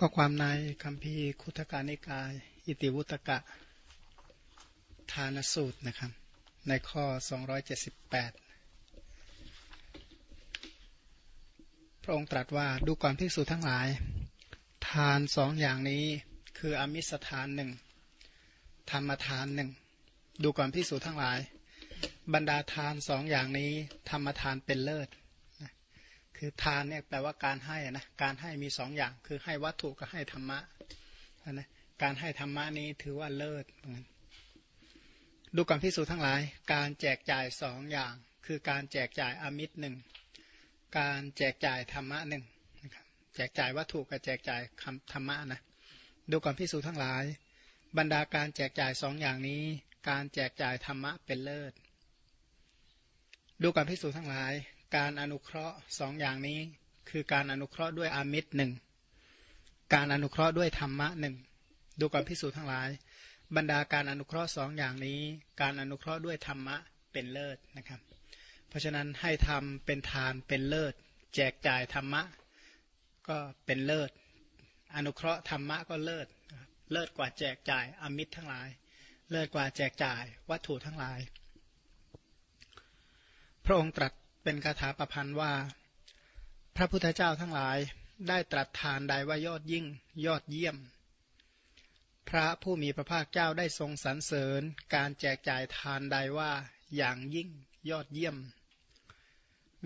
ก็ความในคำพีคุตการนิกาย อิติวุตกะทานสูตรนะครับ ในข้อ 278 พระองค์ตรัสว่าดูก่อนภิกษุทั้งหลาย ทานสองอย่างนี้คืออมิสทานหนึ่งธรรมทานหนึ่งดูก่อนภิกษุทั้งหลาย บรรดาทานสองอย่างนี้ ธรรมทานเป็นเลิศ คือทานเนี่ยแปลว่าการให้นะการให้มีสองอย่าง คือให้วัตถุกับให้ธรรมะนะการให้ธรรมะนี้ถือว่าเลิศดูก่อนพิสูจน์ทั้งหลาย การแจกจ่ายสองอย่าง คือการแจกจ่ายอมิตรหนึ่งการแจกจ่ายธรรมะหนึ่งนะครับแจกจ่ายวัตถุกับแจกจ่ายคำธรรมะนะดูก่อนพิสูจน์ทั้งหลาย บรรดาการแจกจ่ายสองอย่างนี้ การแจกจ่ายธรรมะเป็นเลิศดูก่อนพิสูจน์ทั้งหลาย การอนุเคราะห์สองอย่างนี้ คือการอนุเคราะห์ด้วยอามิตรหนึ่งการอนุเคราะห์ด้วยธรรมะหนึ่งดูก่อนพิสูจน์ทั้งหลาย บรรดาการอนุเคราะห์สองอย่างนี้ การอนุเคราะห์ด้วยธรรมะเป็นเลิศนะครับ เพราะฉะนั้นให้ทำเป็นทานเป็นเลิศ แจกจ่ายธรรมะก็เป็นเลิศ อนุเคราะห์ธรรมะก็เลิศเลิศกว่าแจกจ่ายอมิตรทั้งหลาย เลิศกว่าแจกจ่ายวัตถุทั้งหลาย พระองค์ตรัส เป็นคาถาประพันธ์ว่า พระพุทธเจ้าทั้งหลายได้ตรัสทานใดว่ายอดยิ่งยอดเยี่ยม พระผู้มีพระภาคเจ้าได้ทรงสรรเสริญ การแจกจ่ายทานใดว่าอย่างยิ่งยอดเยี่ยม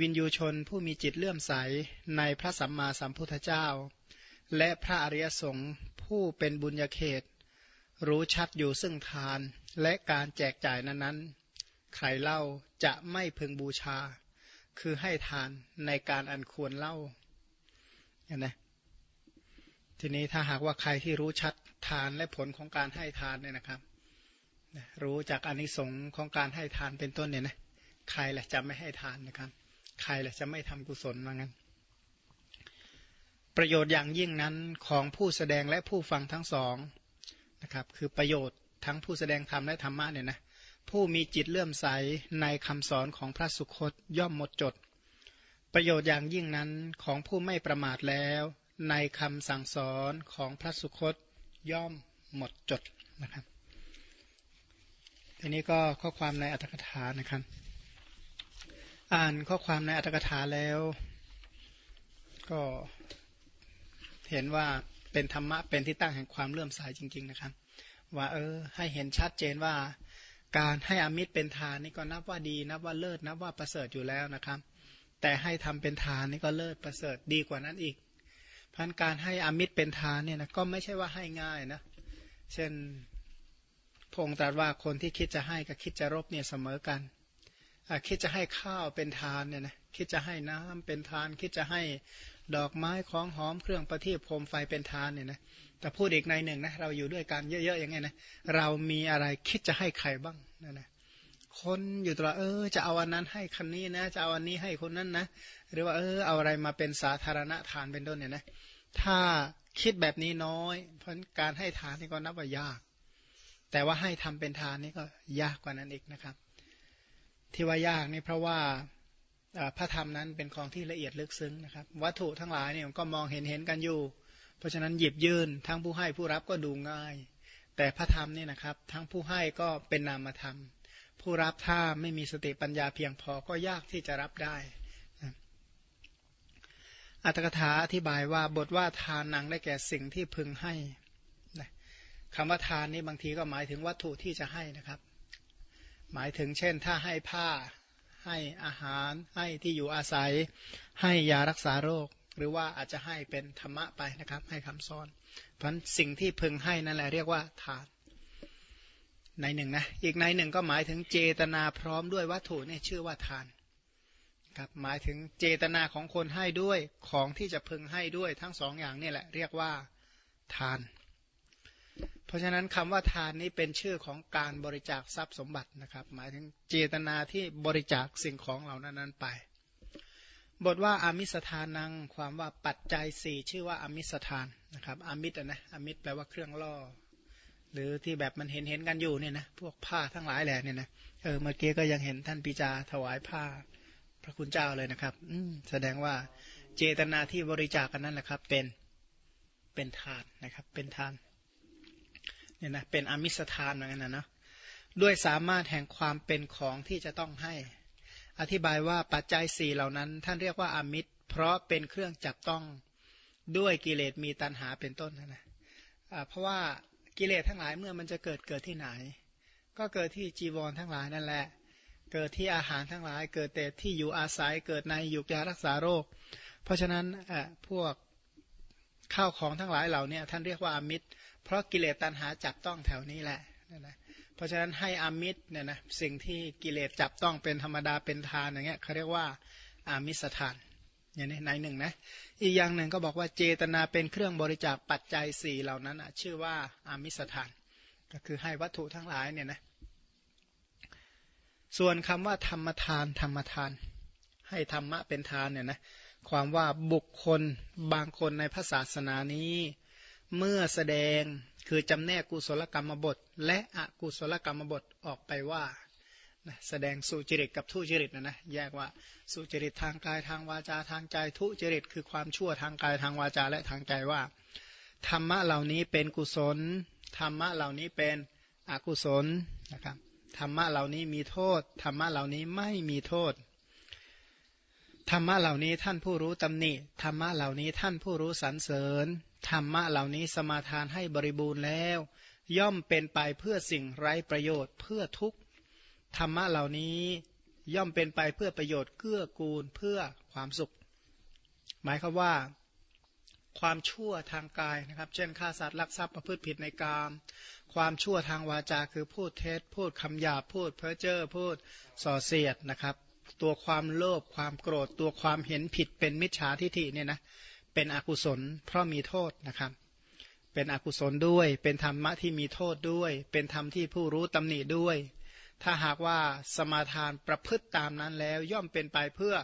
วินยูชนผู้มีจิตเลื่อมใสในพระสัมมาสัมพุทธเจ้า และพระอริยสงฆ์ผู้เป็นบุญญาเขต รู้ชัดอยู่ซึ่งทานและการแจกจ่ายนั้นๆใครเล่าจะไม่พึงบูชา คือให้ทานในการอันควรเล่าเห็นไหมทีนี้ถ้าหากว่าใครที่รู้ชัดทานและผลของการให้ทานเนี่ยนะครับรู้จากอนิสงค์ของการให้ทานเป็นต้นเนี่ยนะใครแหละจะไม่ให้ทานนะครับ ใครแหละจะไม่ทำกุศลว่างั้น ประโยชน์อย่างยิ่งนั้นของผู้แสดงและผู้ฟังทั้งสองนะครับ คือประโยชน์ทั้งผู้แสดงธรรมและธรรมะเนี่ยนะ ผู้มีจิตเลื่อมใสในคำสอนของพระสุคตย่อมหมดจด ประโยชน์อย่างยิ่งนั้นของผู้ไม่ประมาทแล้ว ในคำสั่งสอนของพระสุคตย่อมหมดจดนะครับทีนี้ก็ข้อความในอัตถกถานะครับ อ่านข้อความในอัตถกถาแล้ว ก็เห็นว่าเป็นธรรมะเป็นที่ตั้งแห่งความเลื่อมใสจริง ๆนะครับ ว่าเออให้เห็นชัดเจนว่า การให้อมิตรเป็นทานนี่ก็นับว่าดี นับว่าเลิศนับว่าประเสริฐอยู่แล้วนะครับ แต่ให้ทำเป็นทานนี่ก็เลิศประเสริฐดีกว่านั้นอีกพันการให้อมิตรเป็นทานเนี่ยนะก็ไม่ใช่ว่าให้ง่ายนะเช่นพงตรัสว่าคนที่คิดจะให้กับคิดจะรบเนี่ยเสมอกันคิดจะให้ข้าวเป็นทานเนี่ยนะคิดจะให้น้ำเป็นทาน คิดจะให้ ดอกไม้ของหอมเครื่องประทีปโคมไฟเป็นทานเนี่ยนะแต่พูดอีกในหนึ่งนะเราอยู่ด้วยกันเยอะๆอย่างไงนะเรามีอะไรคิดจะให้ใครบ้างนั่นนะคนอยู่ตลอดเออจะเอาอันนั้นให้คนนี้นะจะเอาอันนี้ให้คนนั้นนะหรือว่าเออเอาอะไรมาเป็นสาธารณทานเป็นต้นเนี่ยนะถ้าคิดแบบนี้น้อย เพราะการให้ทานนี่ก็นับว่ายาก แต่ว่าให้ทำเป็นทานนี่ก็ยากกว่านั้นอีกนะครับ ที่ว่ายากนี่เพราะว่า พระธรรมนั้นเป็นของที่ละเอียดลึกซึ้งนะครับ วัตถุทั้งหลายเนี่ยก็มองเห็นเห็นกันอยู่ เพราะฉะนั้นหยิบยื่นทั้งผู้ให้ผู้รับก็ดูง่าย แต่พระธรรมนี่นะครับ ทั้งผู้ให้ก็เป็นนามธรรม ผู้รับถ้าไม่มีสติปัญญาเพียงพอก็ยากที่จะรับได้อัตถกถาอธิบายว่าบทว่าทานนังได้แก่สิ่งที่พึงให้คำว่าทานนี้บางทีก็หมายถึงวัตถุที่จะให้นะครับ หมายถึงเช่น ถ้าให้ผ้า ให้อาหาร ให้ที่อยู่อาศัย ให้ยารักษาโรค หรือว่าอาจจะให้เป็นธรรมะไปนะครับ ให้คำสอน เพราะสิ่งที่พึงให้นั่นแหละเรียกว่าทานในหนึ่งนะ อีกในหนึ่งก็หมายถึงเจตนาพร้อมด้วยวัตถุนี่ชื่อว่าทานครับหมายถึงเจตนาของคนให้ด้วยของที่จะพึงให้ด้วยทั้งสองอย่างนี่แหละ เรียกว่าทาน เพราะฉะนั้นคำว่าทานนี้เป็นชื่อของการบริจาคทรัพย์สมบัตินะครับ หมายถึงเจตนาที่บริจาคสิ่งของเหล่านั้นไป บทว่าอามิสทานังความว่าปัจจัยสี่ชื่อว่าอามิสทานนะครับอามิตรนะอามิตรแปลว่าเครื่องล่อ หรือที่แบบมันเห็นเห็นกันอยู่เนี่ยนะพวกผ้าทั้งหลายแหละเนี่ยนะเออเมื่อกี้ก็ยังเห็นท่านปิจาถวายผ้า พระคุณเจ้าเลยนะครับ อืแสดงว่าเจตนาที่บริจาคกันนั่นแหละครับ เป็นเป็นทานนะครับ เป็นทาน เนี่ยนะเป็นอมิสทานเหมือนกันนะเนาะด้วยสามารถแห่งความเป็นของที่จะต้องให้ อธิบายว่าปัจจัยสี่เหล่านั้น ท่านเรียกว่าอมิตร เพราะเป็นเครื่องจับต้องด้วยกิเลสมีตัณหาเป็นต้นนะนะเพราะว่ากิเลสทั้งหลายเมื่อมันจะเกิดเกิดที่ไหน ก็เกิดที่จีวรทั้งหลายนั่นแหละ เกิดที่อาหารทั้งหลาย เกิดแต่ที่อยู่อาศัยเกิดในยุกยารักษาโรค เพราะฉะนั้นพวกข้าวของทั้งหลายเหล่านี้ท่านเรียกว่าอมิตร เพราะกิเลสตัณหาจับต้องแถวนี้แหละนะเพราะฉะนั้นให้อามิตรเนี่ยนะสิ่งที่กิเลสจับต้องเป็นธรรมดาเป็นทานอย่างเงี้ยเขาเรียกว่าอามิสทานอย่างนี้ในหนึ่งนะอีกอย่างหนึ่งก็บอกว่าเจตนาเป็นเครื่องบริจาคปัจจัยสี่เหล่านั้นชื่อว่าอามิสทาน ก็คือให้วัตถุทั้งหลายเนี่ยนะส่วนคำว่าธรรมทานธรรมทาน ให้ธรรมะเป็นทานเนี่ยนะความว่าบุคคลบางคนในพระศาสนานี้ เมื่อแสดงคือจำแนกกุศลกรรมบท และอกุศลกรรมบทออกไปว่าแสดงสุจริตกับทุจริตนะนะแยกว่าสุจริตทางกายทางวาจาทางใจทุจริต คือความชั่วทางกายทางวาจาและทางใจว่า ธรรมะเหล่านี้เป็นกุศล ธรรมะเหล่านี้เป็นอกุศลนะครับธรรมะเหล่านี้มีโทษ ธรรมะเหล่านี้ไม่มีโทษ ธรรมะเหล่านี้ท่านผู้รู้ตำหนิธรรมะเหล่านี้ท่านผู้รู้สรรเสริญธรรมะเหล่านี้สมาทานให้บริบูรณ์แล้ว ย่อมเป็นไปเพื่อสิ่งไร้ประโยชน์เพื่อทุกข์ธรรมะเหล่านี้ย่อมเป็นไปเพื่อประโยชน์เกื้อกูลเพื่อความสุข หมายคือว่า ความชั่วทางกายนะครับ เช่นฆ่าสัตว์ลักทรัพย์ประพฤติผิดในกาม ความชั่วทางวาจาคือพูดเท็จ พูดคำหยาบพูดเพ้อเจ้อพูดส่อเสียดนะครับ ตัวความโลภความโกรธ ตัวความเห็นผิดเป็นมิจฉาทิฐิเนี่ยนะเป็นอกุศลเพราะมีโทษนะครับ เป็นอกุศลด้วย เป็นธรรมะที่มีโทษด้วย เป็นธรรมที่ผู้รู้ตำหนิด้วย ถ้าหากว่าสมาทานประพฤติตามนั้นแล้ว ย่อมเป็นไปเพื่อ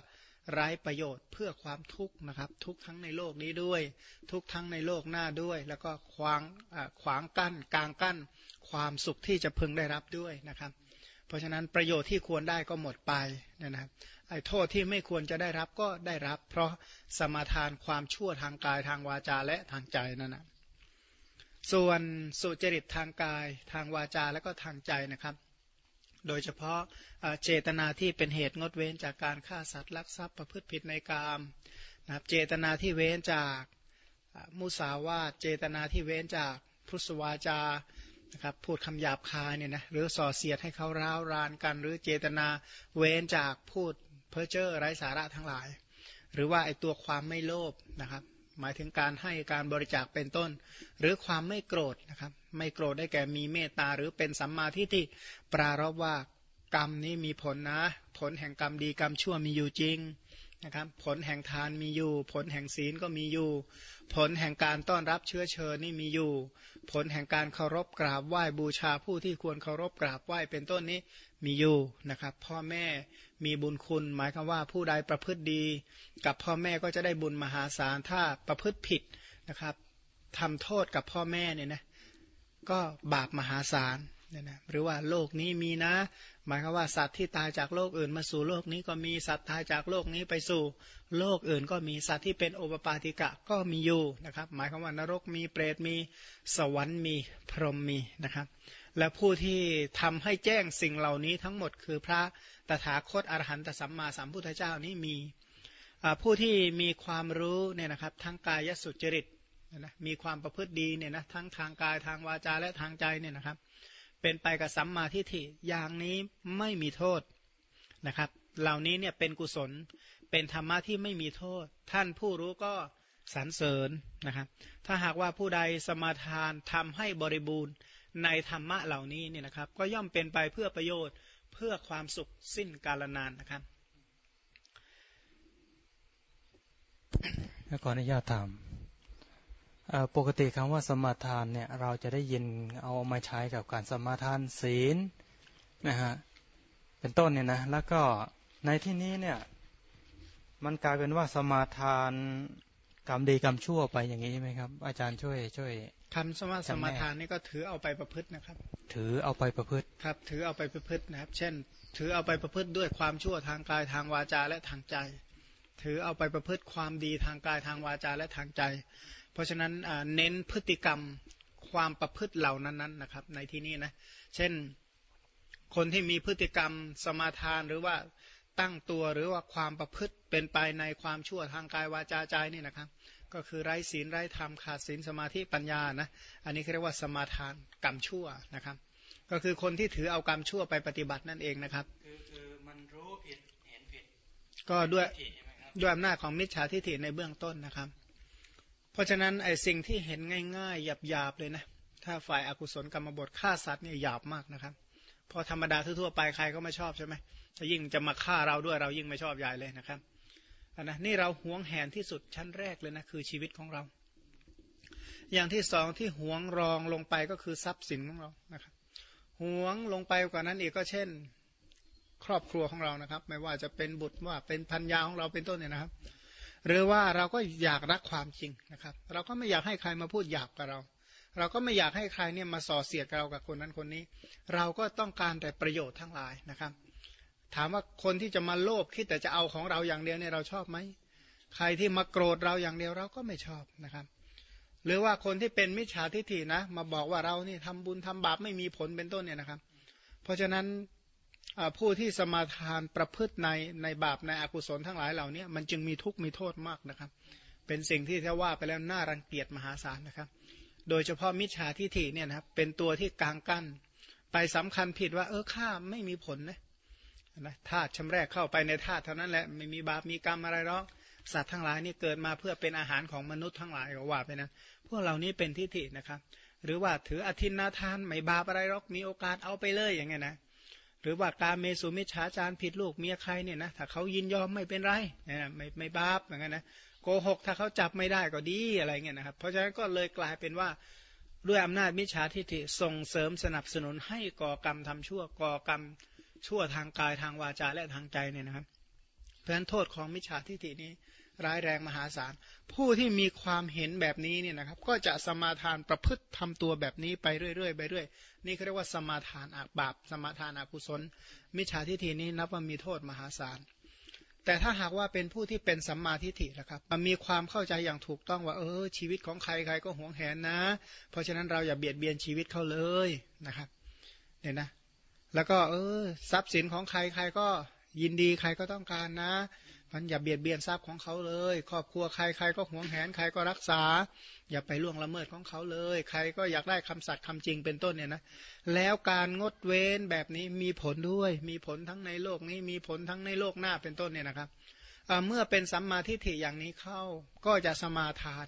ไร้ประโยชน์เพื่อความทุกข์นะครับ ทุกทั้งในโลกนี้ด้วย ทุกทั้งในโลกหน้าด้วย แล้วก็ขวางขวางกั้นกลางกั้น ความสุขที่จะพึงได้รับด้วยนะครับ เพราะฉะนั้นประโยชน์ที่ควรได้ก็หมดไปนะครับไอ้โทษที่ไม่ควรจะได้รับก็ได้รับ เพราะสมาทานความชั่วทางกายทางวาจาและทางใจนั่นนะส่วนสุจริตทางกายทางวาจาและก็ทางใจนะครับ โดยเฉพาะเจตนาที่เป็นเหตุงดเว้นจากการฆ่าสัตว์ลักทรัพย์ประพฤติผิดในกามนะครับเจตนาที่เว้นจากมุสาวาทเจตนาที่เว้นจากพุทธวาจา นะครับพูดคำหยาบคายเนี่ยนะหรือส่อเสียดให้เขาร้าวรานกัน หรือเจตนาเว้นจากพูดเพ้อเจ้อไร้สาระทั้งหลาย หรือว่าไอตัวความไม่โลภนะครับ หมายถึงการให้การบริจาคเป็นต้น หรือความไม่โกรธนะครับ ไม่โกรธได้แก่มีเมตตาหรือเป็นสัมมาทิฏฐิปรารบว่ากรรมนี้มีผลนะ ผลแห่งกรรมดีกรรมชั่วมีอยู่จริง นะครับผลแห่งทานมีอยู่ ผลแห่งศีลก็มีอยู่ ผลแห่งการต้อนรับเชื้อเชิญนี่มีอยู่ ผลแห่งการเคารพกราบไหว้บูชาผู้ที่ควรเคารพกราบไหว้เป็นต้นนี้มีอยู่นะครับ พ่อแม่มีบุญคุณ หมายความว่าผู้ใดประพฤติดี กับพ่อแม่ก็จะได้บุญมหาศาลถ้าประพฤติผิดนะครับทำโทษกับพ่อแม่เนี่ยนะก็บาปมหาศาลเนี่ยนะหรือว่าโลกนี้มีนะ หมายความว่าสัตว์ที่ตายจากโลกอื่นมาสู่โลกนี้ก็มีสัตว์ตายจากโลกนี้ไปสู่โลกอื่น ก็มีสัตว์ที่เป็นโอปปาติกะก็มีอยู่นะครับ หมายความว่านรกมีเปรตมีสวรรค์มีพรหมมีนะครับ และผู้ที่ทำให้แจ้งสิ่งเหล่านี้ทั้งหมดคือพระตถาคตอรหันตสัมมาสัมพุทธเจ้านี้มีผู้ที่มีความรู้เนี่ยนะครับทั้งกายสุจริตนะมีความประพฤติดีเนี่ยนะทั้งทางกายทางวาจาและทางใจเนี่ยนะครับ เป็นไปกับสัมมาทิฏฐิอย่างนี้ไม่มีโทษนะครับ เหล่านี้เนี่ยเป็นกุศลเป็นธรรมะที่ไม่มีโทษ ท่านผู้รู้ก็สรรเสริญนะครับ ถ้าหากว่าผู้ใดสมาทานทำให้บริบูรณ์ในธรรมะเหล่านี้เนี่ยนะครับ ก็ย่อมเป็นไปเพื่อประโยชน์เพื่อความสุขสิ้นกาลนานนะครับขออนุญาตถาม ปกติคำว่าสมาทานเนี่ยเราจะได้ยินเอามาใช้กับการสมาทานศีลนะฮะเป็นต้นเนี่ยนะแล้วก็ในที่นี้เนี่ยมันกลายเป็นว่าสมาทานกรรมดีกรรมชั่วไปอย่างนี้ใช่ไหมครับ อาจารย์ช่วยช่วยคำสมาสมาทานนี่ก็ถือเอาไปประพฤตินะครับ ถือเอาไปประพฤติครับ ถือเอาไปประพฤตินะครับ เช่น ถือเอาไปประพฤติด้วยความชั่วทางกายทางวาจาและทางใจ ถือเอาไปประพฤติความดีทางกายทางวาจาและทางใจ เพราะฉะนั้นเน้นพฤติกรรมความประพฤติเหล่านั้นๆนะครับ ในที่นี้นะ เช่นคนที่มีพฤติกรรมสมาทานหรือว่าตั้งตัวหรือว่าความประพฤติเป็นไปในความชั่วทางกายวาจาใจนี่นะครับ ก็คือไร้ศีลไร้ธรรมขาดศีลสมาธิปัญญานะอันนี้เรียกว่าสมาทานกรรมชั่วนะครับ ก็คือคนที่ถือเอากรรมชั่วไปปฏิบัตินั่นเองนะครับคือคือมันรู้ผิดเห็นผิดก็ด้วยด้วยอำนาจของมิจฉาทิฏฐิในเบื้องต้นนะครับ เพราะฉะนั้นไอ้สิ่งที่เห็นง่ายๆหยาบๆเลยนะ ถ้าฝ่ายอากุศลกรรมบทฆ่าสัตว์เนี่ยหยาบมากนะครับ พอธรรมดาทั่วๆไปใครก็ไม่ชอบใช่ไหมถ้ายิ่งจะมาฆ่าเราด้วยเรายิ่งไม่ชอบใหญ่เลยนะครับอันนะนี่เราหวงแหนที่สุดชั้นแรกเลยนะคือชีวิตของเรา อย่างที่สองที่หวงรองลงไปก็คือทรัพย์สินของเรานะครับหวงลงไปกว่านั้นอีกก็เช่น ครอบครัวของเรานะครับ ไม่ว่าจะเป็นบุตรว่าเป็นพันยาของเราเป็นต้นเนี่ยนะครับ หรือว่าเราก็อยากรักความจริงนะครับ เราก็ไม่อยากให้ใครมาพูดหยาบกับเรา เราก็ไม่อยากให้ใครเนี่ยมาส่อเสียดเรากับคนนั้นคนนี้ เราก็ต้องการแต่ประโยชน์ทั้งหลายนะครับ ถามว่าคนที่จะมาโลภคิดแต่จะเอาของเราอย่างเดียวเนี่ยเราชอบไหมใครที่มาโกรธเราอย่างเดียวเราก็ไม่ชอบนะครับ หรือว่าคนที่เป็นมิจฉาทิฏฐินะ มาบอกว่าเรานี่ทำบุญทำบาปไม่มีผลเป็นต้นเนี่ยนะครับ เพราะฉะนั้น ผู้ที่สมาทานประพฤติในในบาปในอกุศลทั้งหลายเหล่านี้มันจึงมีทุกข์มีโทษมากนะครับ เป็นสิ่งที่ถ้าว่าไปแล้วน่ารังเกียจมหาศาลนะครับ โดยเฉพาะมิจฉาทิฐิเนี่ยนะครับเป็นตัวที่กางกั้น ไปสำคัญผิดว่าเออข้าไม่มีผลนะนะธาตุชำแรกเข้าไปในธาตุเท่านั้นแหละไม่มีบาปมีกรรมอะไรหรอกสัตว์ทั้งหลายนี่เกิดมาเพื่อเป็นอาหารของมนุษย์ทั้งหลายก็ว่าไปนะพวกเหล่านี้เป็นทิฏฐินะครับ หรือว่าถืออธินาทานไม่บาปอะไรหรอกมีโอกาสเอาไปเลยอย่างเงี้ยนะ หรือว่าการเมสุมิจฉาจารผิดลูกเมียใครเนี่ยนะถ้าเขายินยอมไม่เป็นไรนะไม่ไม่บาปอย่างเงี้ยนะโกหกถ้าเขาจับไม่ได้ก็ดีอะไรเงี้ยนะครับเพราะฉะนั้นก็เลยกลายเป็นว่าด้วยอำนาจมิจฉาทิฏฐิส่งเสริมสนับสนุนให้ก่อกรรมทำชั่วก่อกรรมชั่วทางกายทางวาจาและทางใจเนี่ยนะครับเพราะฉะนั้นโทษของมิจฉาทิฏฐินี้ ร้ายแรงมหาศาล ผู้ที่มีความเห็นแบบนี้เนี่ยนะครับ ก็จะสมาทานประพฤติทำตัวแบบนี้ไปเรื่อยๆไปเรื่อยนี่เขาเรียกว่าสมาทานอาบาป สมาทานอากุศล มิจฉาทิฏฐินี้นับว่ามีโทษมหาศาล แต่ถ้าหากว่าเป็นผู้ที่เป็นสัมมาทิฏฐินะครับมันมีความเข้าใจอย่างถูกต้องว่า เออ ชีวิตของใครใครก็หวงแหนนะ เพราะฉะนั้นเราอย่าเบียดเบียนชีวิตเขาเลยนะครับเนี่ยนะแล้วก็เออทรัพย์สินของใครใครก็ยินดีใครก็ต้องการนะ มันอย่าเบียดเบียนทรัพย์ของเขาเลย ครอบครัวใครใครก็หวงแหนใครก็รักษา อย่าไปล่วงละเมิดของเขาเลย ใครก็อยากได้คำสัตย์คำจริงเป็นต้นเนี่ยนะแล้วการงดเว้นแบบนี้มีผลด้วย มีผลทั้งในโลกนี้มีผลทั้งในโลกหน้าเป็นต้นเนี่ยนะครับเมื่อเป็นสัมมาทิฏฐิอย่างนี้เข้าก็จะสมาทาน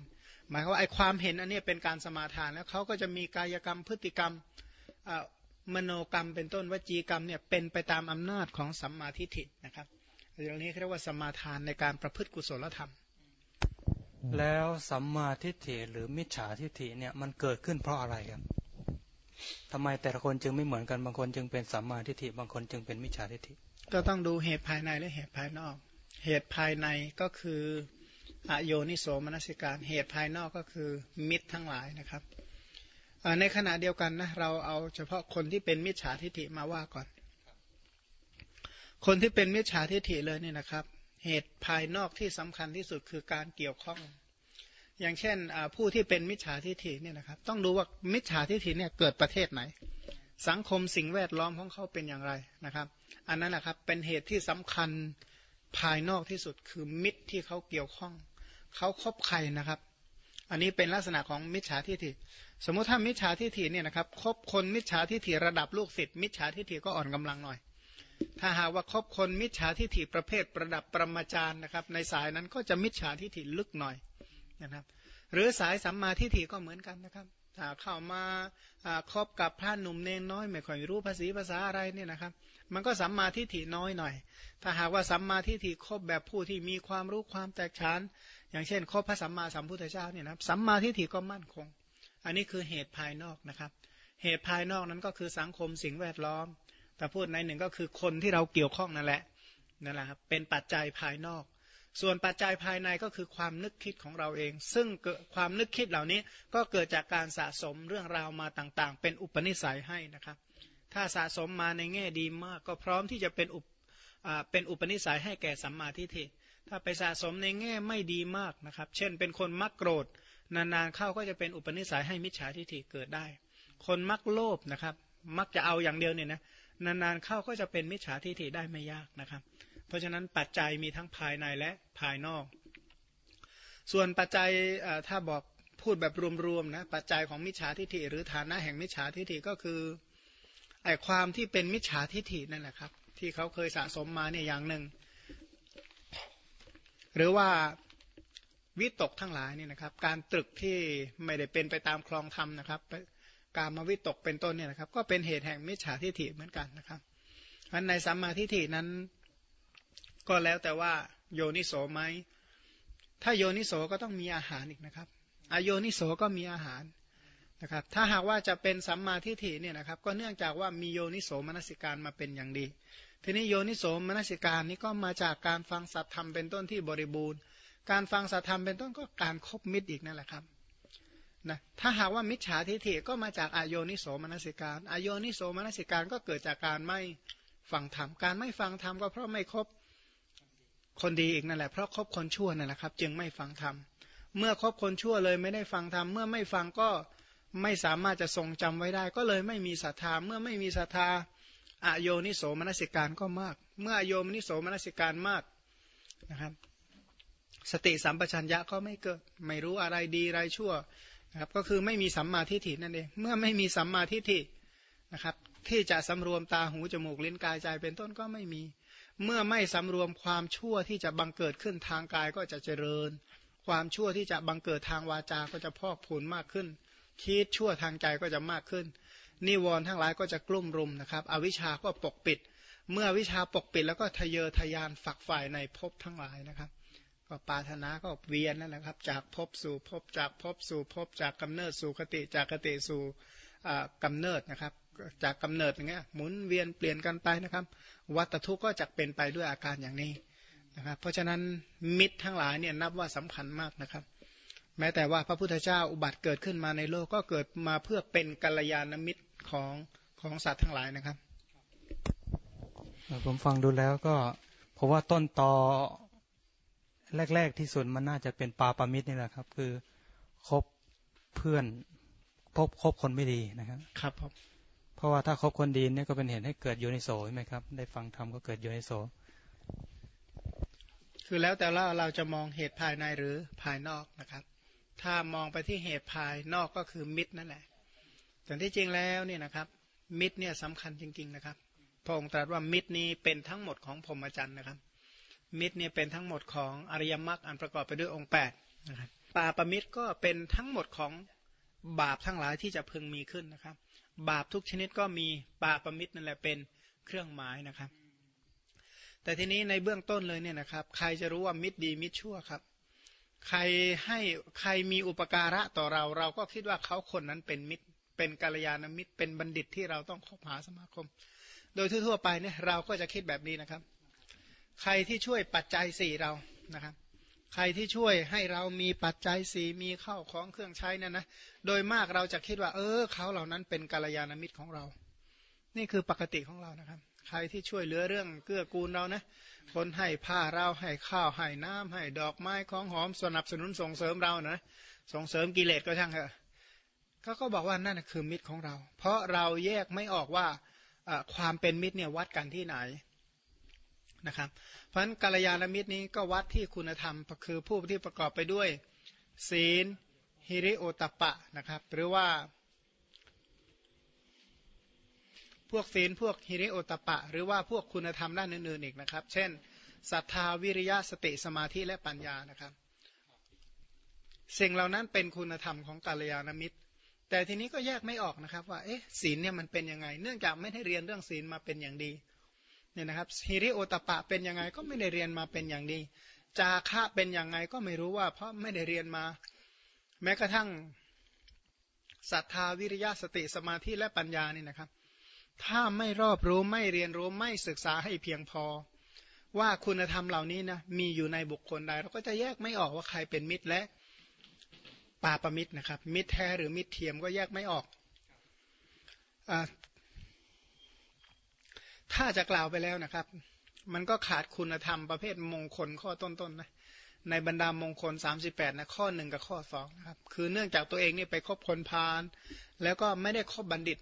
หมายว่าไอ้ความเห็นอันนี้เป็นการสมาทานแล้วเขาก็จะมีกายกรรมพฤติกรรมมโนกรรมเป็นต้นวจีกรรมเนี่ยเป็นไปตามอำนาจของสัมมาทิฏฐินะครับ อย่างนี้เรียกว่าสมาทานในการประพฤติกุศลธรรม แล้วสัมมาทิฏฐิหรือมิจฉาทิฏฐิเนี่ยมันเกิดขึ้นเพราะอะไรครับทำไมแต่ละคนจึงไม่เหมือนกันบางคนจึงเป็นสัมมาทิฏฐิบางคนจึงเป็นมิจฉาทิฏฐิ ก็ต้องดูเหตุภายในและเหตุภายนอก เหตุภายในก็คืออโยนิโสมนสิการ เหตุภายนอกก็คือมิตรทั้งหลายนะครับในขณะเดียวกันนะเราเอาเฉพาะคนที่เป็นมิจฉาทิฏฐิมาว่าก่อน คนที่เป็นมิจฉาทิฐิเลยนี่นะครับ เหตุภายนอกที่สำคัญที่สุดคือการเกี่ยวข้อง อย่างเช่นผู้ที่เป็นมิจฉาทิฐิเนี่ยนะครับ ต้องดูว่ามิจฉาทิฐิเนี่ยเกิดประเทศไหน สังคมสิ่งแวดล้อมของเขาเป็นอย่างไรนะครับ อันนั้นนะครับเป็นเหตุที่สำคัญภายนอกที่สุดคือมิตรที่เขาเกี่ยวข้อง เขาคบใครนะครับ อันนี้เป็นลักษณะของมิจฉาทิฐิ สมมุติถ้ามิจฉาทิฐิเนี่ยนะครับคบคนมิจฉาทิฐิระดับลูกศิษย์มิจฉาทิฐิก็อ่อนกำลังหน่อย ถ้าหากว่าคบคนมิจฉาทิฏฐิประเภทประดับประมาจารย์นะครับ ในสายนั้นก็จะมิจฉาทิฏฐิลึกหน่อยนะครับ หรือสายสัมมาทิฏฐิก็เหมือนกันนะครับถ้าเข้ามาคบกับพระหนุ่มเนนน้อยไม่ค่อยรู้ภาษีภาษาอะไรเนี่ยนะครับ มันก็สัมมาทิฏฐิน้อยหน่อย ถ้าหากว่าสัมมาทิฏฐิคบแบบผู้ที่มีความรู้ความแตกฉาน อย่างเช่นคบพระสัมมาสัมพุทธเจ้าเนี่ยนะสัมมาทิฏฐิก็มั่นคง อันนี้คือเหตุภายนอกนะครับ เหตุภายนอกนั้นก็คือสังคมสิ่งแวดล้อม แต่พูดในหนึ่งก็คือคนที่เราเกี่ยวข้องนั่นแหละนั่นแหละครับเป็นปัจจัยภายนอก ส่วนปัจจัยภายในก็คือความนึกคิดของเราเอง ซึ่งเกิดความนึกคิดเหล่านี้ก็เกิดจากการสะสมเรื่องราวมาต่างๆ เป็นอุปนิสัยให้นะครับ ถ้าสะสมมาในแง่ดีมาก ก็พร้อมที่จะเป็นอุปเป็นอุปนิสัยให้แก่สัมมาทิฏฐิถ้าไปสะสมในแง่ไม่ดีมากนะครับ เช่น เป็นคนมักโกรธ นานๆเข้าก็จะเป็นอุปนิสัยให้มิจฉาทิฏฐิเกิดได้ คนมักโลภนะครับ มักจะเอาอย่างเดียวเนี่ยนะ นานๆเข้าก็จะเป็นมิจฉาทิฏฐิได้ไม่ยากนะครับ เพราะฉะนั้นปัจจัยมีทั้งภายในและภายนอก ส่วนปัจจัยถ้าบอกพูดแบบรวมๆนะปัจจัยของมิจฉาทิฏฐิหรือฐานะแห่งมิจฉาทิฏฐิก็คือไอความที่เป็นมิจฉาทิฏฐินั่นแหละครับ ที่เขาเคยสะสมมาเนี่ยอย่างหนึ่ง หรือว่าวิตกทั้งหลายนี่นะครับ การตรึกที่ไม่ได้เป็นไปตามคลองธรรมนะครับ การมาวิตกเป็นต้นเนี่ยนะครับ ก็เป็นเหตุแห่งมิจฉาทิฏฐิเหมือนกันนะครับอันในสัมมาทิฏฐินั้น ก็แล้วแต่ว่าโยนิโสไหมถ้าโยนิโสก็ต้องมีอาหารอีกนะครับอโยนิโสก็มีอาหารนะครับ ถ้าหากว่าจะเป็นสัมมาทิฏฐิเนี่ยนะครับ ก็เนื่องจากว่ามีโยนิโสมนสิการมาเป็นอย่างดี ทีนี้โยนิโสมนสิการนี้ก็มาจากการฟังสัตธรรมเป็นต้นที่บริบูรณ์ การฟังสัตธรรมเป็นต้นก็การครบมิตรอีกนั่นแหละครับ นะถ้าหากว่ามิจฉาทิฏฐิก็มาจากอโยนิโสมนสิการอโยนิโสมนสิการก็เกิดจากการไม่ฟังธรรมการไม่ฟังธรรมก็เพราะไม่ครบคนดีอีกนั่นแหละเพราะครบคนชั่วนั่นแหละครับ จึงไม่ฟังธรรมเมื่อคบคนชั่วเลยไม่ได้ฟังธรรมเมื่อไม่ฟังก็ไม่สามารถจะทรงจำไว้ได้ ก็เลยไม่มีศรัทธาเมื่อไม่มีศรัทธาอโยนิโสมนสิการก็มาก เมื่ออโยนิโสมนสิการมากนะครับ สติสัมปชัญญะก็ไม่เกิด ไม่รู้อะไรดีอะไรชั่ว นะครับก็คือไม่มีสัมมาทิฏฐินั่นเองเมื่อไม่มีสัมมาทิฏฐินะครับ ที่จะสำรวมตาหูจมูกลิ้นกายใจเป็นต้นก็ไม่มี เมื่อไม่สำรวมความชั่วที่จะบังเกิดขึ้นทางกายก็จะเจริญ ความชั่วที่จะบังเกิดทางวาจาก็จะพอกพูนมากขึ้น คิดชั่วทางใจก็จะมากขึ้น นิวรณ์ทั้งหลายก็จะกลุ่มรุมนะครับ อวิชาก็ปกปิด เมื่อวิชาปกปิดแล้วก็ทะเยอทะยานฝักฝ่ายในภพทั้งหลายนะครับ ก็ปาถนาก็เวียนนั่นแหละครับ จากภพสู่ภพจากภพสู่ภพจากกำเนิดสู่คติจากคติสู่กำเนิดนะครับ จากกำเนิดอย่างเงี้ยหมุนเวียนเปลี่ยนกันไปนะครับ วัตทุกข์ก็จะเป็นไปด้วยอาการอย่างนี้นะครับเพราะฉะนั้นมิตรทั้งหลายเนี่ยนับว่าสำคัญมากนะครับ แม้แต่ว่าพระพุทธเจ้าอุบัติเกิดขึ้นมาในโลกก็เกิดมาเพื่อเป็นกัลยาณมิตรของของสัตว์ทั้งหลายนะครับผมฟังดูแล้วก็เพราะว่าต้นตอ แรก ๆ ที่สุดมันน่าจะเป็นปาปามิตรนี่แหละครับ คือคบเพื่อนพบคบคนไม่ดีนะครับ ครับผมเพราะว่าถ้าคบคนดีเนี่ยก็เป็นเหตุให้เกิดโยนิโสใช่ไหมครับ ได้ฟังธรรมก็เกิดโยนิโส คือแล้วแต่เราเราจะมองเหตุภายในหรือภายนอกนะครับ ถ้ามองไปที่เหตุภายนอกก็คือมิตรนั่นแหละแต่ที่จริงแล้วเนี่ยนะครับ มิตรเนี่ยสำคัญจริง ๆ นะครับพระองค์ตรัสว่ามิตรนี้เป็นทั้งหมดของพรหมจรรย์นะครับ มิตรเนี่ยเป็นทั้งหมดของอริยมรรคอันประกอบไปด้วยองค์8นะครับปาปมิตรก็เป็นทั้งหมดของบาปทั้งหลายที่จะพึงมีขึ้นนะครับ บาปทุกชนิดก็มีปาปมิตรนั่นแหละเป็นเครื่องหมายนะครับ แต่ทีนี้ในเบื้องต้นเลยเนี่ยนะครับ ใครจะรู้ว่ามิตรดีมิตรชั่วครับ ใครให้ใครมีอุปการะต่อเรา เราก็คิดว่าเขาคนนั้นเป็นมิตร เป็นกัลยาณมิตร เป็นบัณฑิตที่เราต้องคบหาสมาคม โดยทั่วๆไปเนี่ยเราก็จะคิดแบบนี้นะครับ ใครที่ช่วยปัจจัยสี่เรานะครับ ใครที่ช่วยให้เรามีปัจจัยสี่มีข้าวของเครื่องใช้นั่นนะ โดยมากเราจะคิดว่า เออเขาเหล่านั้นเป็นกัลยาณมิตรของเรา นี่คือปกติของเรานะครับ ใครที่ช่วยเหลือเรื่องเกื้อกูลเรานะ คนให้ผ้าเราให้ข้าวให้น้ำให้ดอกไม้ของหอมสนับสนุนส่งเสริมเรานะ ส่งเสริมกิเลสก็ช่างเถอะเขาก็บอกว่านั่นคือมิตรของเรา เพราะเราแยกไม่ออกว่าความเป็นมิตรเนี่ยวัดกันที่ไหน นะครับ เพราะฉะนั้นกัลยาณมิตรนี้ก็วัดที่คุณธรรมคือผู้ที่ประกอบไปด้วย ศีลฮิริโอตปะนะครับ หรือว่าพวกศีลพวกฮิริโอตปะ หรือว่าพวกคุณธรรมด้านอื่นๆอีกนะครับ เช่นศรัทธาวิริยะสติสมาธิและปัญญานะครับ สิ่งเหล่านั้นเป็นคุณธรรมของกาลยานมิตร แต่ทีนี้ก็แยกไม่ออกนะครับว่าเอ๊ะศีลเนี่ยมันเป็นยังไง เนื่องจากไม่ได้เรียนเรื่องศีลมาเป็นอย่างดี เนี่ยนะครับฮิริโอตปะเป็นยังไงก็ไม่ได้เรียนมาเป็นอย่างดี จาคะเป็นยังไงก็ไม่รู้ว่า เพราะไม่ได้เรียนมา แม้กระทั่งศรัทธาวิริยะสติสมาธิและปัญญานี่นะครับ ถ้าไม่รอบรู้ไม่เรียนรู้ไม่ศึกษาให้เพียงพอ ว่าคุณธรรมเหล่านี้นะมีอยู่ในบุคคลใด เราก็จะแยกไม่ออกว่าใครเป็นมิตรและปาปมิตรนะครับ มิตรแท้หรือมิตรเทียมก็แยกไม่ออกอ ถ้าจะกล่าวไปแล้วนะครับ มันก็ขาดคุณธรรมประเภทมงคลข้อต้นๆนะในบรรดามงคล 38 นะข้อหนึ่งกับข้อสองนะครับ คือเนื่องจากตัวเองนี่ไปคบคนพาลแล้วก็ไม่ได้คบบัณฑิต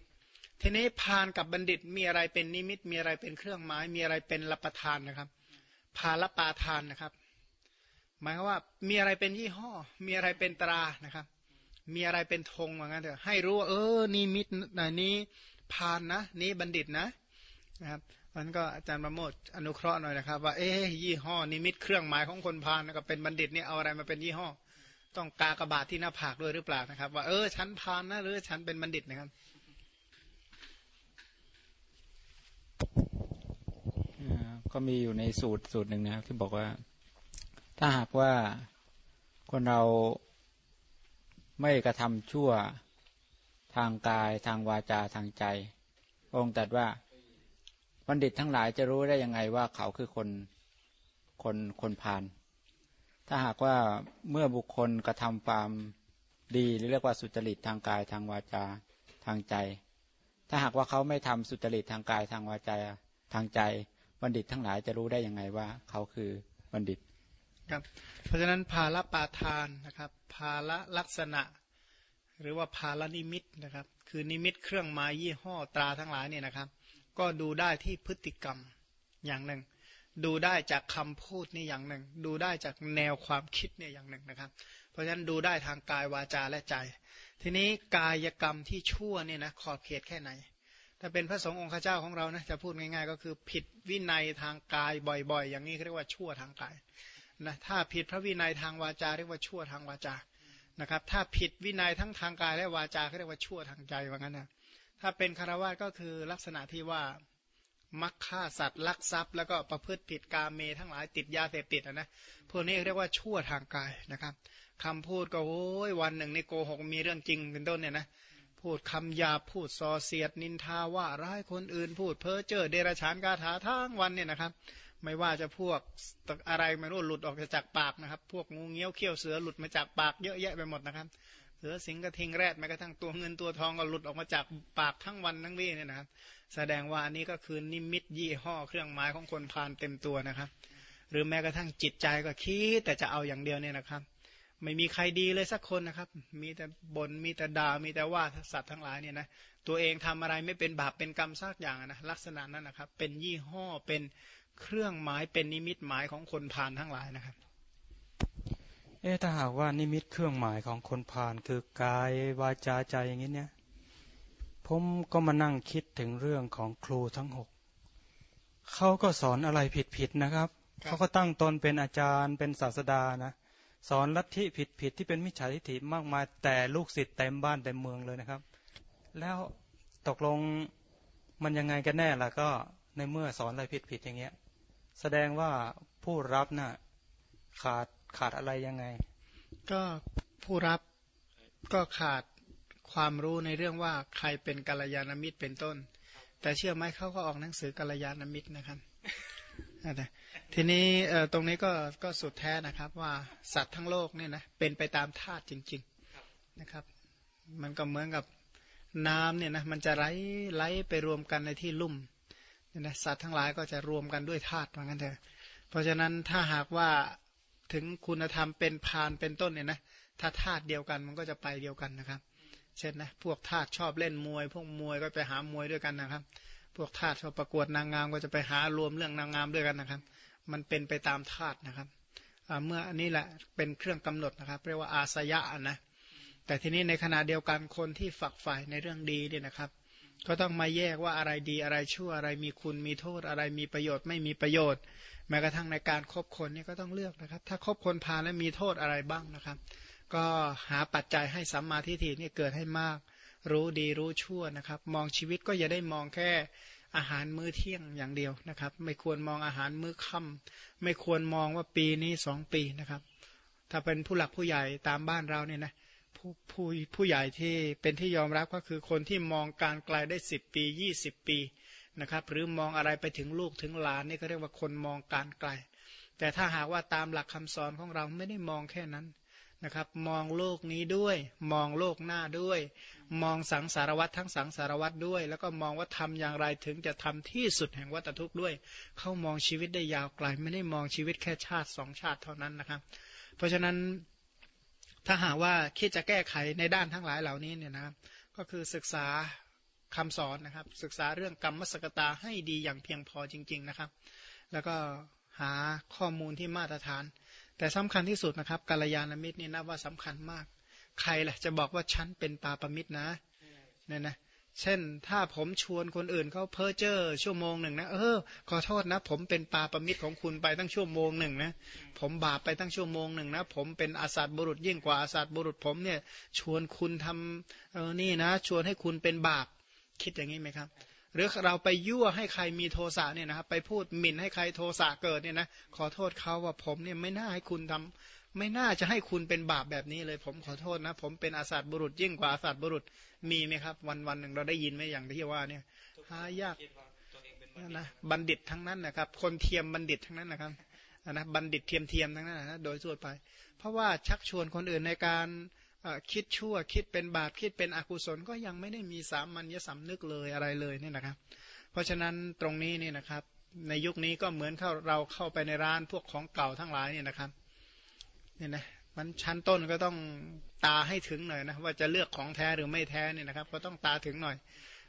ทีนี้พาลกับบัณฑิตมีอะไรเป็นนิมิต มีอะไรเป็นเครื่องหมาย มีอะไรเป็นรับประทานนะครับ พาลปาทานนะครับ หมายว่ามีอะไรเป็นยี่ห้อ มีอะไรเป็นตรานะครับ มีอะไรเป็นธงเหมือนกันเถอะให้รู้ว่าเออนี่มิตรนี้พานนะ นี้บัณฑิตนะ นะครับมันก็อาจารย์ประโมทอนุเคราะห์หน่อยนะครับ ว่าเอ๊ยี่ห้อนิมิตเครื่องหมายของคนพานก็เป็นบัณฑิตเนี่ยเอาอะไรมาเป็นยี่ห้อ ต้องกากระบาดที่หน้าผากด้วยหรือเปล่านะครับ ว่าเออฉันพานนะหรือฉันเป็นบัณฑิตนะครับก็มีอยู่ในสูตรสูตรหนึ่งนะครับ ที่บอกว่า ถ้าหากว่าคนเราไม่กระทำชั่วทางกายทางวาจาทางใจ องค์ตรัสว่า บัณฑิตทั้งหลายจะรู้ได้ยังไงว่าเขาคือคนคนคนพาลถ้าหากว่าเมื่อบุคคลกระทำความดีหรือเรียกว่าสุจริตทางกายทางวาจาทางใจ ถ้าหากว่าเขาไม่ทำสุจริตทางกายทางวาจาทางใจ บัณฑิตทั้งหลายจะรู้ได้ยังไงว่า เขาคือบัณฑิตครับ เพราะฉะนั้นภาละปาทานนะครับ ภาละลักษณะ หรือว่าภาละนิมิตนะครับ คือนิมิตเครื่องหมายยี่ห้อตราทั้งหลายเนี่ยนะครับ ก็ดูได้ที่พฤติกรรมอย่างหนึ่ง ดูได้จากคำพูดนี่อย่างหนึ่ง ดูได้จากแนวความคิดเนี่ยอย่างหนึ่งนะครับ เพราะฉะนั้นดูได้ทางกายวาจาและใจ ทีนี้กายกรรมที่ชั่วเนี่ยนะขอบเขตแค่ไหน ถ้าเป็นพระสงฆ์องค์ข้าเจ้าของเรานะจะพูดง่ายๆ ก็คือผิดวินัยทางกายบ่อยๆ อย่างนี้เรียกว่าชั่วทางกายนะถ้าผิดพระวินัยทางวาจาเรียกว่าชั่วทางวาจานะครับ ถ้าผิดวินัยทั้งทางกายและวาจาเรียกว่าชั่วทางใจว่างั้นนะ ถ้าเป็นคารวะก็คือลักษณะที่ว่ามักฆ่าสัตว์ลักทรัพย์ แล้วก็ประพฤติผิดกาเมทั้งหลายติดยาเสพติดนะพวกนี้เรียกว่าชั่วทางกายนะครับคำพูดก็โอ้ยวันหนึ่งในโกหกมีเรื่องจริงเป็นต้นเนี่ยนะพูดคำหยาพูดซอเสียดนินทาว่าร้ายคนอื่น พูดเพ้อเจ้อเดรัจฉานกาถาทั้งวันเนี่ยนะครับ ไม่ว่าจะพวกอะไรไม่รู้หลุดออกจากปากนะครับ พวกงูเงี้ยวเขี้ยวเสือหลุดมาจากปากเยอะแยะไปหมดนะครับ สือสิงกระทิงแรดแม้กระทั่งตัวเงินตัวทองก็หลุดออกมาจากปากทั้งวันทั้งวี่เนี่ยนะครับ แสดงว่าอันนี้ก็คือนิมิตยี่ห้อเครื่องหมายของคนพานเต็มตัวนะครับ หรือแม้กระทั่งจิตใจก็คิดแต่จะเอาอย่างเดียวเนี่ยนะครับ ไม่มีใครดีเลยสักคนนะครับ มีแต่บน่นมีแต่ด่ามีแต่ว่าสัตว์ทั้งหลายเนี่ยนะตัวเองทำอะไรไม่เป็นบาปเป็นกรรมสักอย่างนะลักษณะนั้นนะครับ เป็นยี่ห้อเป็นเครื่องหมายเป็นนิมิตหมายของคนพานทั้งหลายนะครับ เอ๊ถ้าหากว่านิมิตเครื่องหมายของคนผ่านคือกายวาจาใจอย่างนี้เนี่ย ผมก็มานั่งคิดถึงเรื่องของครูทั้งหกเขาก็สอนอะไรผิดๆนะครับ เขาก็ตั้งตนเป็นอาจารย์เป็นศาสดานะ สอนลัทธิผิดๆที่เป็นมิจฉาทิฏฐิมากมายแต่ลูกศิษย์เต็มบ้านเต็มเมืองเลยนะครับ แล้วตกลงมันยังไงกันแน่ล่ะก็ในเมื่อสอนอะไรผิดๆอย่างเงี้ย แสดงว่าผู้รับนะ่ะขาด ขาดอะไรยังไง ก็ผู้รับก็ขาดความรู้ในเรื่องว่าใครเป็นกัลยาณมิตรเป็นต้น แต่เชื่อไหมเขาก็ออกหนังสือกัลยาณมิตรนะครับทีนี้ตรงนี้ก็ก็สุดแท้นะครับว่าสัตว์ทั้งโลกเนี่ยนะเป็นไปตามธาตุจริงๆนะครับ มันก็เหมือนกับน้ำเนี่ยนะมันจะไหลไหลไปรวมกันในที่ลุ่มเนี่ยนะสัตว์ทั้งหลายก็จะรวมกันด้วยธาตุเหมือนกันเถอะเพราะฉะนั้นถ้าหากว่า ถึงคุณธรรมเป็นพานเป็นต้นเนี่ยนะถ้าธาตุเดียวกันมันก็จะไปเดียวกันนะครับ เช่นนะพวกธาตุชอบเล่นมวย พวกมวยก็ไปหามวยด้วยกันนะครับ พวกธาตุชอบประกวดนางงามก็จะไปหารวมเรื่องนางงามด้วยกันนะครับ มันเป็นไปตามธาตุนะครับเมื่ออันนี้แหละเป็นเครื่องกำหนดนะครับ เรียกว่าอาสยะนะแต่ทีนี้ในขณะเดียวกันคนที่ฝักใฝ่ในเรื่องดีเนี่ยนะครับ ก็ต้องมาแยกว่าอะไรดีอะไรชั่วอะไรมีคุณมีโทษอะไรมีประโยชน์ไม่มีประโยชน์ แม้กระทั่งในการครบคนนี่ก็ต้องเลือกนะครับ ถ้าครบคนพาแล้วมีโทษอะไรบ้างนะครับ ก็หาปัจจัยให้สัมมาทิฏฐินี่เกิดให้มาก รู้ดีรู้ชั่วนะครับ มองชีวิตก็อย่าได้มองแค่อาหารมื้อเที่ยงอย่างเดียวนะครับ ไม่ควรมองอาหารมื้อค่ำไม่ควรมองว่าปีนี้สองปีนะครับ ถ้าเป็นผู้หลักผู้ใหญ่ตามบ้านเราเนี่ยนะผู้ ผู้ผู้ใหญ่ที่เป็นที่ยอมรับก็คือคนที่มองการไกลได้สิบปียี่สิบปีนะครับหรือมองอะไรไปถึงลูกถึงหลานนี่ก็เรียกว่าคนมองการไกล แต่ถ้าหากว่าตามหลักคำสอนของเราไม่ได้มองแค่นั้นนะครับมองโลกนี้ด้วย มองโลกหน้าด้วย มองสังสารวัตทั้งสังสารวัตด้วย แล้วก็มองว่าทำอย่างไรถึงจะทำที่สุดแห่งวัตทุกข์ด้วย เขามองชีวิตได้ยาวไกล ไม่ได้มองชีวิตแค่ชาติสองชาติเท่านั้นนะครับ เพราะฉะนั้น ถ้าหากว่าคิดจะแก้ไขในด้านทั้งหลายเหล่านี้เนี่ยนะครับ ก็คือศึกษาคำสอนนะครับ ศึกษาเรื่องกรรมสกตาให้ดีอย่างเพียงพอจริง ๆนะครับ แล้วก็หาข้อมูลที่มาตรฐาน แต่สำคัญที่สุดนะครับกาลยานมิตรนี่นับว่าสำคัญมาก ใครล่ะจะบอกว่าฉันเป็นปาปมิตรนะเนี่ยนะ เช่นถ้าผมชวนคนอื่นเขาเพ้อเจ้อชั่วโมงหนึ่งนะเออขอโทษนะ ผมเป็นปาประมิตรของคุณไปตั้งชั่วโมงหนึ่งนะผมบาปไปตั้งชั่วโมงหนึ่งนะผมเป็นอาสัตบุรุษยิ่งกว่าอาสัตบุรุษผมเนี่ย ชวนคุณทำเออนี่นะ ชวนให้คุณเป็นบาปคิดอย่างนี้ไหมครับ หรือเราไปยั่วให้ใครมีโทสะเนี่ยนะครับไปพูดหมิ่นให้ใครโทสะเกิดเนี่ยนะขอโทษเขาว่าผมเนี่ยไม่น่าให้คุณทำ ไม่น่าจะให้คุณเป็นบาปแบบนี้เลย ผมขอโทษนะ ผมเป็นอาสัตบุรุษยิ่งกว่าอาสัตบุรุษมีไหมครับ วันวันหนึ่งเราได้ยินไหมอย่างที่ว่าเนี่ยหายากนะบัณฑิตทั้งนั้นนะครับ คนเทียมบัณฑิตทั้งนั้นนะครับนะบัณฑิตเทียมเทียมทั้งนั้นนะโดยส่วนไป เพราะว่าชักชวนคนอื่นในการคิดชั่วคิดเป็นบาปคิดเป็นอกุศลก็ยังไม่ได้มีสามัญญสำนึกเลยอะไรเลยนี่นะครับ เพราะฉะนั้นตรงนี้นี่นะครับ ในยุคนี้ก็เหมือนเข้าเราเข้าไปในร้านพวกของเก่าทั้งหลายเนี่ยนะครับ เนี่ยนะมันชั้นต้นก็ต้องตาให้ถึงหน่อยนะว่าจะเลือกของแท้หรือไม่แท้เนี่ยนะครับ ก็ต้องตาถึงหน่อย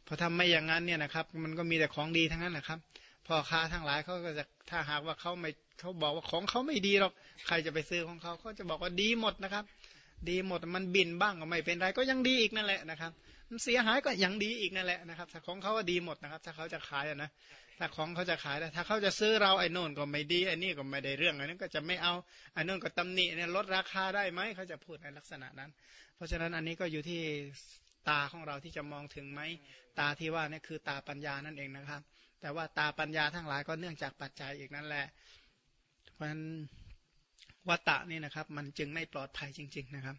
เพราะทำไม่อย่างนั้นเนี่ยนะครับ มันก็มีแต่ของดีทั้งนั้นแหละครับพ่อค้าทั้งหลายเขาก็จะถ้าหากว่าเขาไม่เขาบอกว่าของเขาไม่ดีหรอกใครจะไปซื้อของเขาเขาจะบอกว่าดีหมดนะครับ ดีหมดมันบินบ้างก็ไม่เป็นไรก็ยังดีอีกนั่นแหละนะครับ มันเสียหายก็ยังดีอีกนั่นแหละนะครับถ้าของเขาก็ดีหมดนะครับ ถ้าเขาจะขายนะ ถ้าของเขาจะขายแต่ถ้าเขาจะซื้อเราไอ้นู่นก็ไม่ดีไอ้นี่ก็ไม่ได้เรื่องไอ้นั้นก็จะไม่เอาไอ้นู่นก็ตำหนิเนี่ยลดราคาได้ไหมเขาจะพูดในลักษณะนั้น เพราะฉะนั้นอันนี้ก็อยู่ที่ตาของเราที่จะมองถึงไหมตาที่ว่านี่คือตาปัญญานั่นเองนะครับ แต่ว่าตาปัญญาทั้งหลายก็เนื่องจากปัจจัยอีกนั่นแหละ เพราะฉะนั้นวัตตะนี่นะครับ มันจึงไม่ปลอดภัยจริง ๆนะครับ